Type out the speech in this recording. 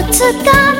कुछ काम